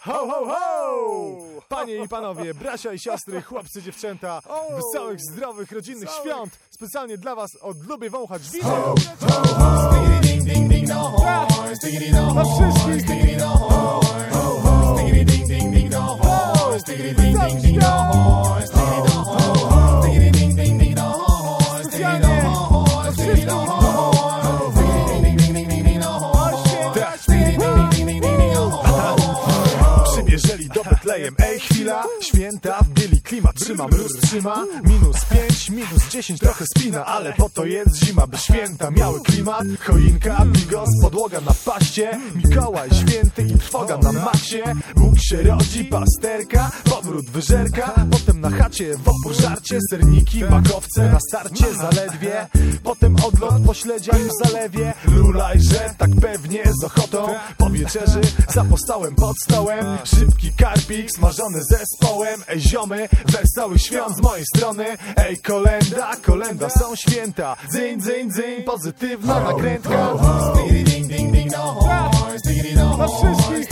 Ho, ho, ho! Panie i panowie, bracia i siostry, chłopcy, dziewczęta, wesołych, zdrowych, rodzinnych świąt, specjalnie dla was od Lubię Wąchać Widzę. Dla wszystkich! Betlejem, ej chwila Święta w bieli klimat, trzyma mróz, trzyma. Minus pięć, minus dziesięć, trochę spina Ale po to jest zima, by święta miały klimat. Choinka, bigos, podłoga na paście. Mikołaj święty i trwoga na macie Bóg się rodzi, pasterka, powrót wyżerka. Potem na chacie, w opór żarcie. Serniki, makowce, na starcie zaledwie. Potem odlot po śledziach w zalewie. Lulajże, tak pewnie z ochotą wieczerzy. Za postałem pod stołem. Szybki karpik smażony zespołem. Ej ziomy, wesoły świąt z mojej strony. Ej kolenda, kolenda są święta. Dzyń, dzyń, dzyń, pozytywna nakrętka. Dla wszystkich.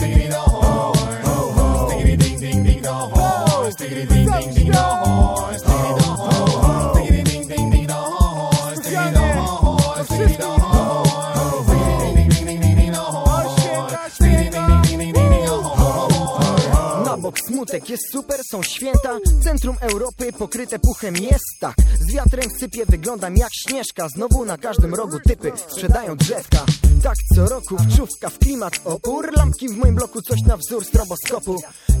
Specjalnie Na bok smutek jest super, są święta. Centrum Europy pokryte puchem jest tak. Z wiatrem sypie, wyglądam jak śnieżka. Znowu na każdym rogu typy sprzedają drzewka. Tak co roku wczówka w klimat. Opór Lampki w moim bloku coś na wzór stroboskopu.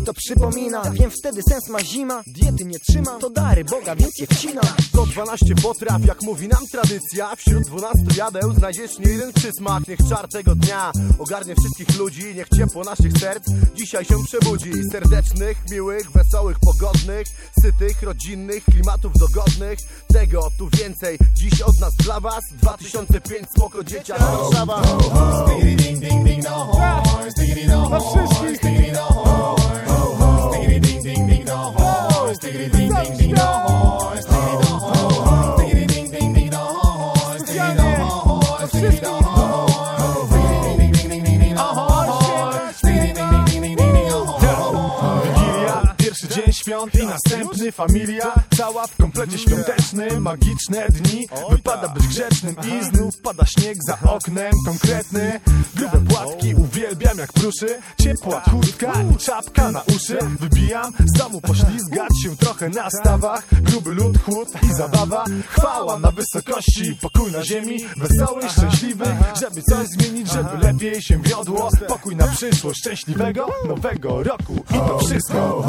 To przypomina, wiem wtedy sens ma zima. Diety nie trzymam, to dary Boga, więc je wcinam To 12 potraw, jak mówi nam tradycja. Wśród 12 jadeł znajdziesz nie jeden przysmak Niech czar tego dnia ogarnie wszystkich ludzi. Niech ciepło naszych serc dzisiaj się przebudzi Serdecznych, miłych, wesołych, pogodnych Sytych, rodzinnych, klimatów dogodnych Tego tu więcej dziś od nas dla was 2005 spoko dzieciak Warszawa Dla wszystkich Specjalnie następny familia Cała w komplecie świątecznym, magiczne dni Wypada być grzecznym i znów pada śnieg za oknem Konkretny, grube płatki uwielbiam jak pruszy. Ciepła kurtka i czapka na uszy. Wybijam z domu poślizgać się trochę na stawach. Gruby lód, chłód i zabawa. Chwała na wysokości, pokój na ziemi. Wesoły, szczęśliwy, żeby coś zmienić Żeby lepiej się wiodło. Pokój na przyszłość, szczęśliwego nowego roku. I to wszystko